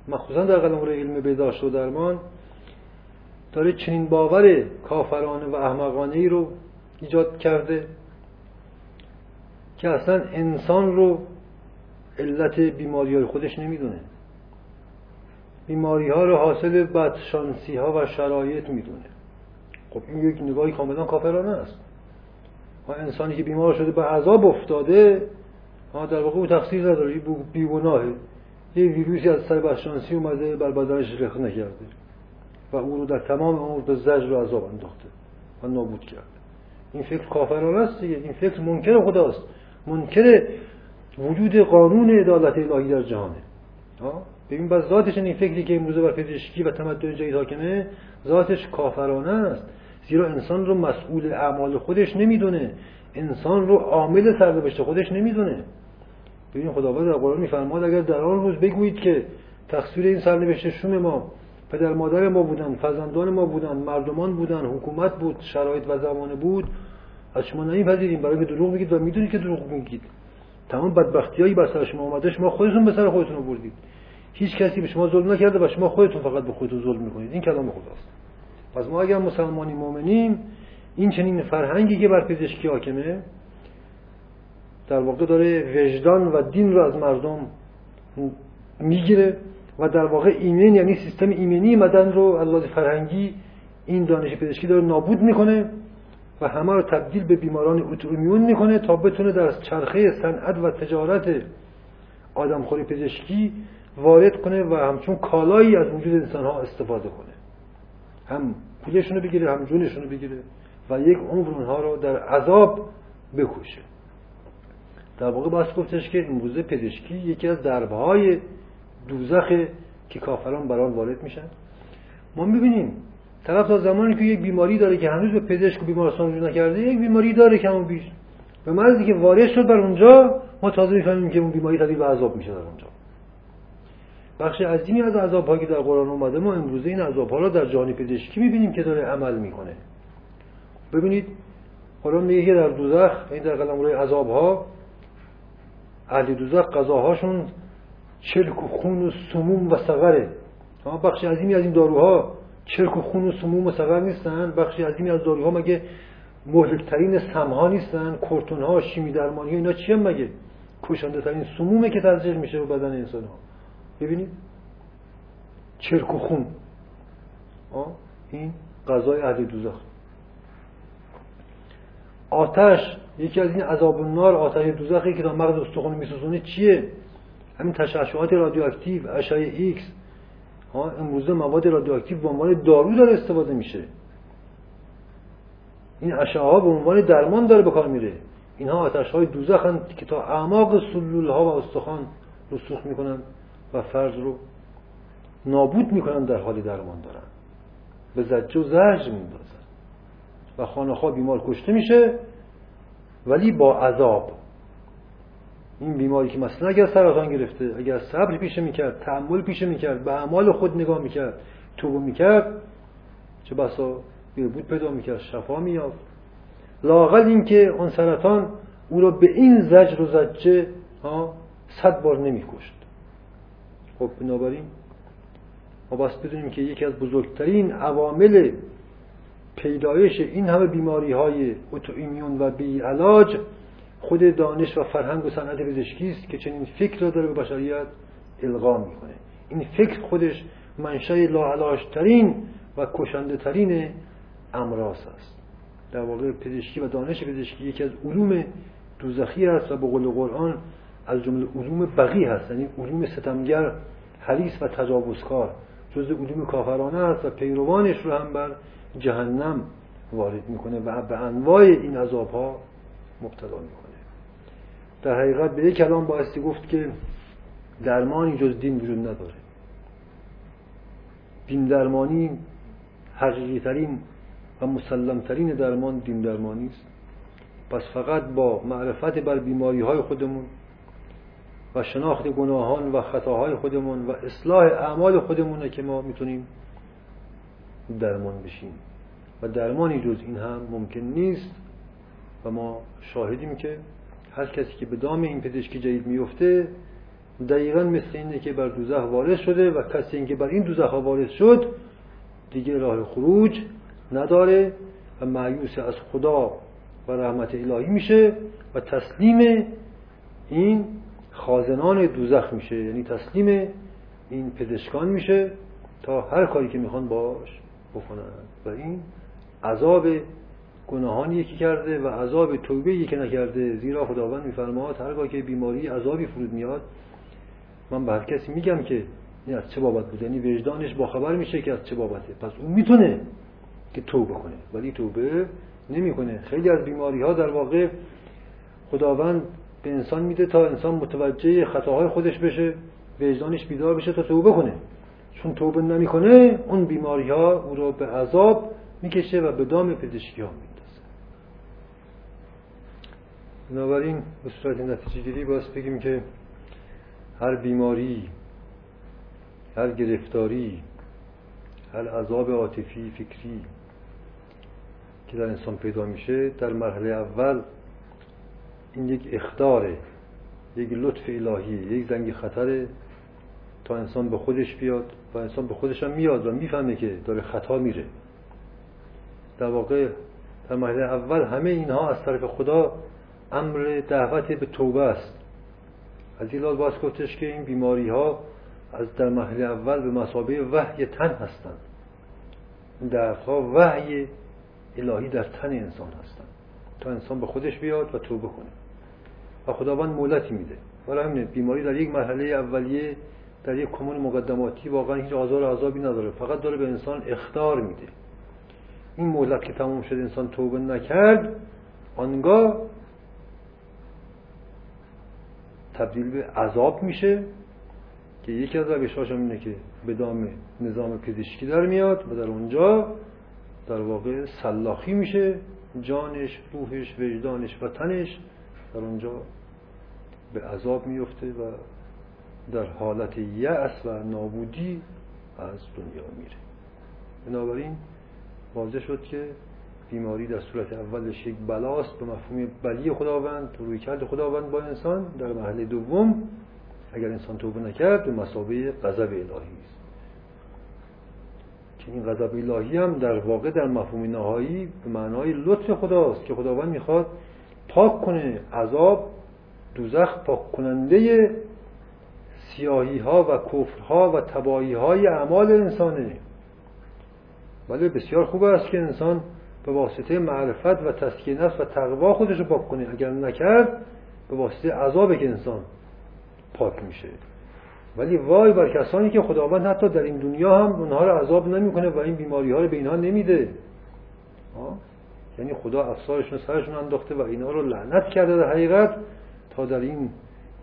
مخصوصا در قلم علم بهداشت و درمان داره چنین باور کافرانه و احمقانه ای رو ایجاد کرده که اصلا انسان رو علت بیماری های خودش نمی‌دونه. بیماری ها رو حاصل بدشانسی ها و شرایط می‌دونه. خب این یک نگاهی کاملا کافرانه است. انسانی که بیمار شده به عذاب افتاده در واقع او تقصیر نداره بیگناهه. یه ویروسی از سر بدشانسی اومده بر بدنش رخ نکرده. و او رو در تمام عمر به زجر و عذاب انداخته و نابود کرده. این فکر کافرانه است دیگه. این فکر منکر خداست. منکر وجود قانون عدالت الهی در جهانه. ببین بس ذاتش این فکری که امروزه بر پزشکی و تمدن جدید حاکمه ذاتش کافرانه است. زیرا انسان رو مسئول اعمال خودش نمی‌دونه. انسان رو عامل سرنوشت خودش نمی‌دونه. ببین خداوند در قرآن میفرماد اگر در آن روز بگویید که تقصیر این سرنوشت شوم ما پدر مادر ما بودن فرزندان ما بودن مردمان بودن حکومت بود شرایط و زمانه بود از شما نمیپذیریم. برای که دروغ میگید و می‌دونید که دروغ میگید. تمام بدبختیایی بر سر شما اومده شما خودتون به سر خودتون آوردید هیچ کسی به شما ظلم نکرده و شما خودتون فقط به خودتون ظلم می‌کنید. این کلام خداست. پس ما اگر مسلمانی مؤمنیم این چنین فرهنگی که بر پزشکی حاکمه در واقع داره وجدان و دین رو از مردم می‌گیره و در واقع ایمن یعنی سیستم ایمنی مدن رو از فرهنگی این دانش پزشکی داره نابود می‌کنه و همه رو تبدیل به بیماران اوتومیون می‌کنه تا بتونه در چرخه صنعت و تجارت آدمخوری پزشکی وارد کنه و همچون کالایی از وجود انسان ها استفاده کنه. هم پولشون رو بگیره هم جونشون رو بگیره و یک عمر اونها رو در عذاب بکشه. در واقع باید گفتش که امروزه پزشکی یکی از دربه های دوزخه که کافران بران وارد میشن. ما می‌بینیم طرف تا زمانی که یک بیماری داره که هنوز به پزشک و بیمارستان رجوع نکرده یک بیماری داره که همون بیش به مرزی که وارد شد بر اونجا ما تازه می‌فهمیم که اون بیماری تبدیل به عذاب میشه در اونجا. بخش عظیمی از عذاب که در قرآن اومده. ما امروزه این عذاب ها را در جهان پزشکی می‌بینیم که داره عمل می‌کنه؟ ببینید قرآن میگه که در دوزخ این در قلم روی عذاب ها اهل دوزخ قضاهاشون چلک و خون و سموم و سغره بخش عظیمی از این داروها چرک و خون و سموم مستقر نیستن. بخشی عظیمی از داروها مگه مهلکترین سمها نیستن؟ کورتون ها شیمی درمانی ها اینا چیه مگه؟ کشنده ترین سمومه که تزریق میشه به بدن انسان ها ببینید؟ چرک و خون. این غذای اهل دوزخ. آتش یکی از این عذاب النار آتش دوزخی که تا مغز استخون میسوزونه چیه؟ همین تشعشعات رادیواکتیو اشعه ایکس. ها امروزه مواد رادیواکتیو به عنوان دارو داره استفاده میشه. این اشعه ها به عنوان درمان داره به کار میره. اینها آتش های دوزخ که تا اعماق سلول ها و استخوان رسوخ می‌کنن. و فرض رو نابود می‌کنن در حال درمان دارن. به زجه و زجر میندازن و خانه بیمار کشته میشه ولی با عذاب. این بیماری که مثلا اگر سرطان گرفته اگر صبر پیشه می‌کرد تحمل پیشه می‌کرد به اعمال خود نگاه می‌کرد توبه می‌کرد چه بسا بود پیدا می‌کرد شفا میافت لاقل اینکه اون سرطان او را به این زجر و زجه صد بار نمیکشت خب بنابراین ما باید بدونیم که یکی از بزرگترین عوامل پیدایش این همه بیماری های ایمیون و بی علاج خود دانش و فرهنگ و صنعت پزشکی است که چنین فکر را داره به بشریت القا می‌کنه. این فکر خودش منشأ لاعلاج ترین و کشنده ترین امراض است. در واقع پزشکی و دانش پزشکی یکی از علوم دوزخی است و به قول قرآن از جمله علوم بقی هست. یعنی علوم ستمگر حلیس و تجاوزکار. جز علوم کافرانه است و پیروانش رو هم بر جهنم وارد می‌کنه و به انواع این عذاب ها مبتلا می‌کنه. در حقیقت به یک کلام بایستی گفت که درمانی جز دین وجود نداره. دین درمانی حقیقی ترین و مسلم ترین درمان دین درمانی است. پس فقط با معرفت بر بیماری های خودمون و شناخت گناهان و خطاهای خودمون و اصلاح اعمال خودمونه که ما می‌تونیم درمان بشیم. و درمانی جز این هم ممکن نیست. و ما شاهدیم که هر کسی که به دام این پزشکی جدید میفته دقیقا مثل اینه که بر دوزخ وارد شده و کسی اینکه بر این دوزخ وارد شد دیگه راه خروج نداره و معیوس از خدا و رحمت الهی میشه و تسلیم این خازنان دوزخ میشه یعنی تسلیم این پزشکان میشه تا هر کاری که می‌خوان باش بکنن. و این عذاب گناهانی که کرده و عذاب توبه که نکرده. زیرا خداوند میفرماد هرگاه که بیماری عذابی فرود میاد من به هر کسی میگم که این از چه بابت بوده یعنی وجدانش با خبر میشه که از چه بابته. پس اون می‌تونه که توبه کنه ولی توبه نمی‌کنه. خیلی از بیماری ها در واقع خداوند به انسان میده تا انسان متوجه خطاهای خودش بشه وجدانش بیدار بشه تا توبه کنه. چون توبه نمی‌کنه اون بیماری ها او را به عذاب می‌کشه و به دام پزشکی ها میندازه. بنابراین به صورت نتیجه گیری باز بگیم که هر بیماری هر گرفتاری هر عذاب عاطفی فکری که در انسان پیدا میشه در مرحله اول این یک اختاره یک لطف الهی یک زنگ خطره تا انسان به خودش بیاد و انسان به خودش هم میاد و می‌فهمه که داره خطا میره. در واقع در مرحله اول همه اینها از طرف خدا امر دعوت به توبه است. از این باز گفتش که این بیماری ها از در مرحله اول به مسابقه وحی تن هستند. این ها وحی الهی در تن انسان هستند. تا انسان به خودش بیاد و توبه کنه. و خداوند مولتی میده. ولی همین بیماری در یک مرحله اولیه در یک کمون مقدماتی واقعا هیچ آزار عذابی نداره. فقط داره به انسان اختار میده. این مهلت که تموم شد انسان توبه نکرد آنگاه تبدیل به عذاب میشه که یکی از روشهاش اینه که به دام نظام پزشکی در میاد و در اونجا در واقع سلاخی میشه. جانش روحش وجدانش و تنش در اونجا به عذاب میفته و در حالت یأس و نابودی از دنیا میره. بنابراین واضح شد که بیماری در صورت اولش یک بلاست به مفهوم بلی خداوند روی کرد خداوند با انسان. در محل دوم اگر انسان توبه نکرد به مسابه غضب الهی است. که این غضب الهی هم در واقع در مفهوم نهایی به معنای لطف خداست که خداوند می‌خواد پاک کنه. عذاب دوزخ پاک کننده سیاهی ها و کفرها و تبایی های اعمال انسانه. ولی بسیار خوب است که انسان به واسطه معرفت و تسکیه نفس و تقوا خودش رو پاک کنه. اگر نکرد به واسطه عذابه که انسان پاک میشه. ولی وای بر کسانی که خداوند حتی در این دنیا هم اونها رو عذاب نمی‌کنه و این بیماری ها رو به اینها نمیده. یعنی خدا افسارشون سرشون انداخته و اینها رو لعنت کرده در حقیقت تا در این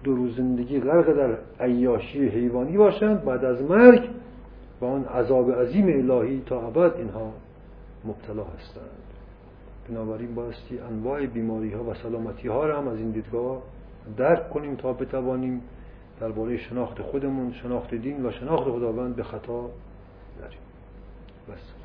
دو روز زندگی غرق در عیاشی حیوانی باشند بعد از مرگ و آن عذاب عظیم الهی تا ابد اینها مبتلا هستند. بنابراین بایستی انواع بیماری ها و سلامتی ها را هم از این دیدگاه درک کنیم تا بتوانیم درباره شناخت خودمون شناخت دین و شناخت خداوند به خطا نریم. بس.